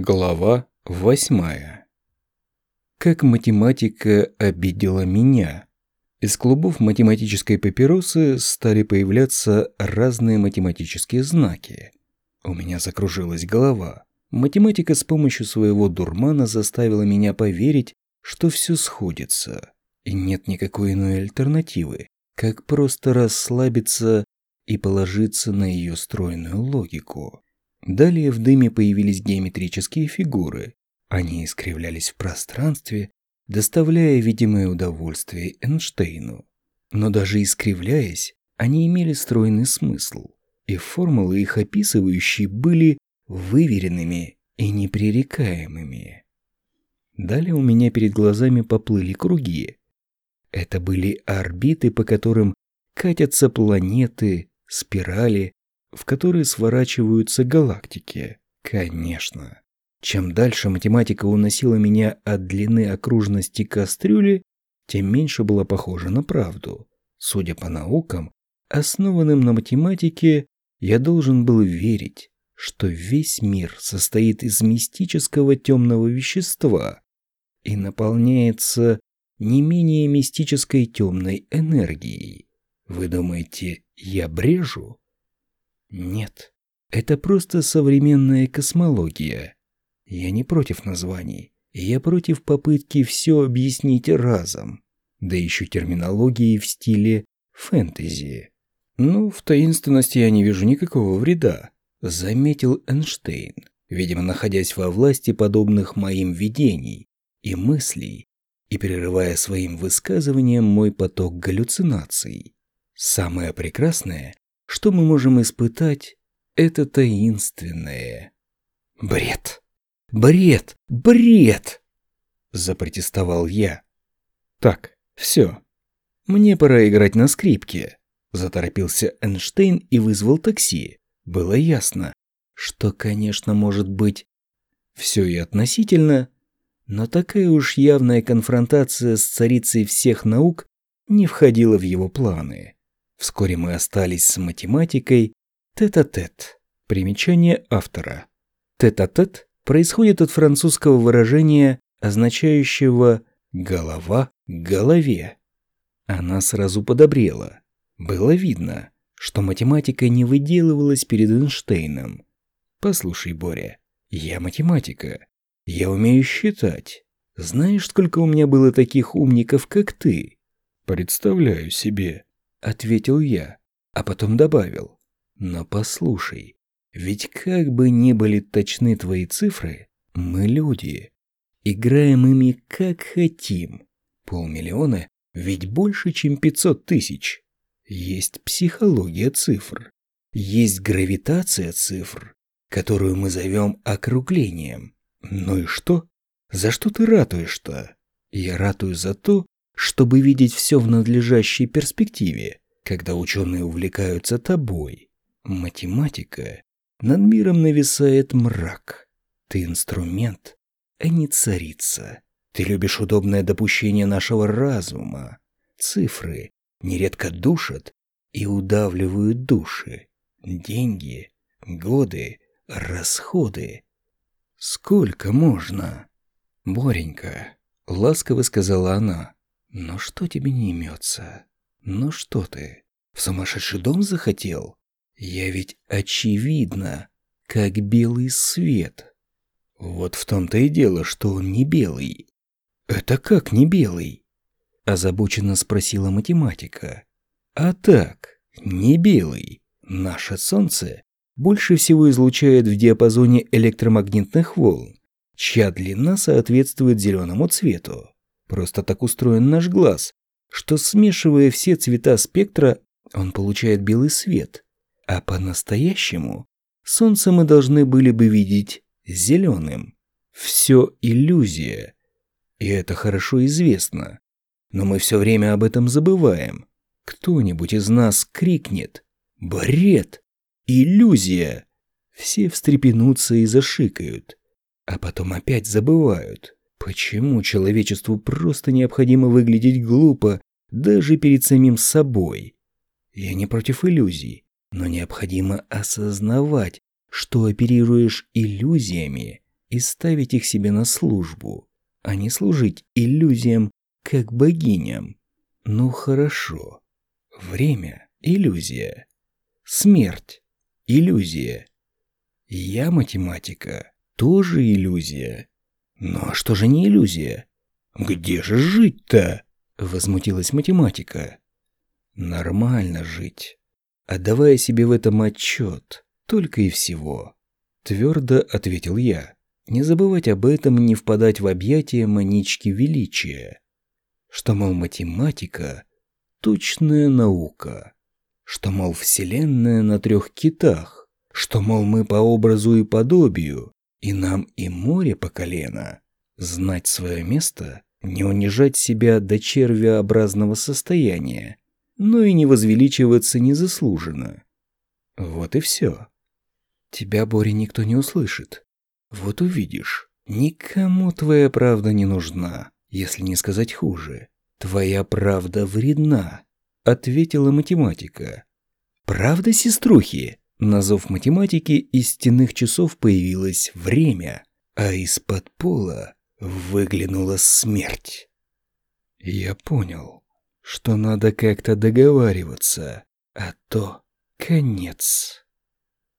Глава восьмая. Как математика обидела меня. Из клубов математической папиросы стали появляться разные математические знаки. У меня закружилась голова. Математика с помощью своего дурмана заставила меня поверить, что все сходится. И нет никакой иной альтернативы, как просто расслабиться и положиться на ее стройную логику. Далее в дыме появились геометрические фигуры. Они искривлялись в пространстве, доставляя видимое удовольствие Эйнштейну. Но даже искривляясь, они имели стройный смысл, и формулы их описывающие были выверенными и непререкаемыми. Далее у меня перед глазами поплыли круги. Это были орбиты, по которым катятся планеты, спирали, в которые сворачиваются галактики. Конечно. Чем дальше математика уносила меня от длины окружности кастрюли, тем меньше была похожа на правду. Судя по наукам, основанным на математике, я должен был верить, что весь мир состоит из мистического темного вещества и наполняется не менее мистической темной энергией. Вы думаете, я брежу? Нет, это просто современная космология. Я не против названий. Я против попытки все объяснить разом. Да еще терминологии в стиле фэнтези. Ну, в таинственности я не вижу никакого вреда, заметил Эйнштейн, видимо, находясь во власти подобных моим видений и мыслей и прерывая своим высказыванием мой поток галлюцинаций. Самое прекрасное, что мы можем испытать, это таинственное. Бред! Бред! Бред! Запротестовал я. Так, все. Мне пора играть на скрипке. Заторопился Эйнштейн и вызвал такси. Было ясно, что, конечно, может быть, все и относительно, но такая уж явная конфронтация с царицей всех наук не входила в его планы. Вскоре мы остались с математикой тет-а-тет. Примечание автора. Тет-а-тет происходит от французского выражения, означающего «голова к голове». Она сразу подобрела. Было видно, что математика не выделывалась перед Эйнштейном. «Послушай, Боря, я математика. Я умею считать. Знаешь, сколько у меня было таких умников, как ты?» «Представляю себе», — ответил я, а потом добавил. «Но послушай, ведь как бы ни были точны твои цифры, мы люди. Играем ими как хотим. Полмиллиона ведь больше, чем пятьсот тысяч. Есть психология цифр. Есть гравитация цифр, которую мы зовем округлением. Ну и что? За что ты ратуешь-то? Я ратую за то, чтобы видеть все в надлежащей перспективе, когда ученые увлекаются тобой. Математика. Над миром нависает мрак. Ты инструмент, а не царица. Ты любишь удобное допущение нашего разума. Цифры нередко душат и удавливают души. Деньги, годы, расходы. Сколько можно? Боренька, ласково сказала она, но что тебе не имется? Ну что ты, в сумасшедший дом захотел? Я ведь очевидно, как белый свет. Вот в том-то и дело, что он не белый. Это как не белый? Озабоченно спросила математика. А так, не белый. Наше Солнце больше всего излучает в диапазоне электромагнитных волн, чья длина соответствует зеленому цвету. Просто так устроен наш глаз, что смешивая все цвета спектра, он получает белый свет. А по-настоящему солнце мы должны были бы видеть зеленым. Все иллюзия. И это хорошо известно. Но мы все время об этом забываем. Кто-нибудь из нас крикнет «Бред! Иллюзия!» Все встрепенутся и зашикают. А потом опять забывают. Почему человечеству просто необходимо выглядеть глупо даже перед самим собой? Я не против иллюзий, но необходимо осознавать, что оперируешь иллюзиями и ставить их себе на службу, а не служить иллюзиям, как богиням. Ну хорошо. Время – иллюзия. Смерть – иллюзия. Я математика – тоже иллюзия. Но что же не иллюзия? Где же жить-то? Возмутилась математика. Нормально жить. Отдавая себе в этом отчет. Только и всего. Твердо ответил я. Не забывать об этом, не впадать в объятия манички величия. Что, мол, математика – точная наука. Что, мол, вселенная на трех китах. Что, мол, мы по образу и подобию, и нам и море по колено. Знать свое место, не унижать себя до червеобразного состояния, но и не возвеличиваться незаслуженно. Вот и все. Тебя, Боря, никто не услышит. Вот увидишь, никому твоя правда не нужна, если не сказать хуже. Твоя правда вредна, ответила математика. Правда, сеструхи? На зов математики из стенных часов появилось время, а из-под пола выглянула смерть. Я понял, что надо как-то договариваться, а то конец.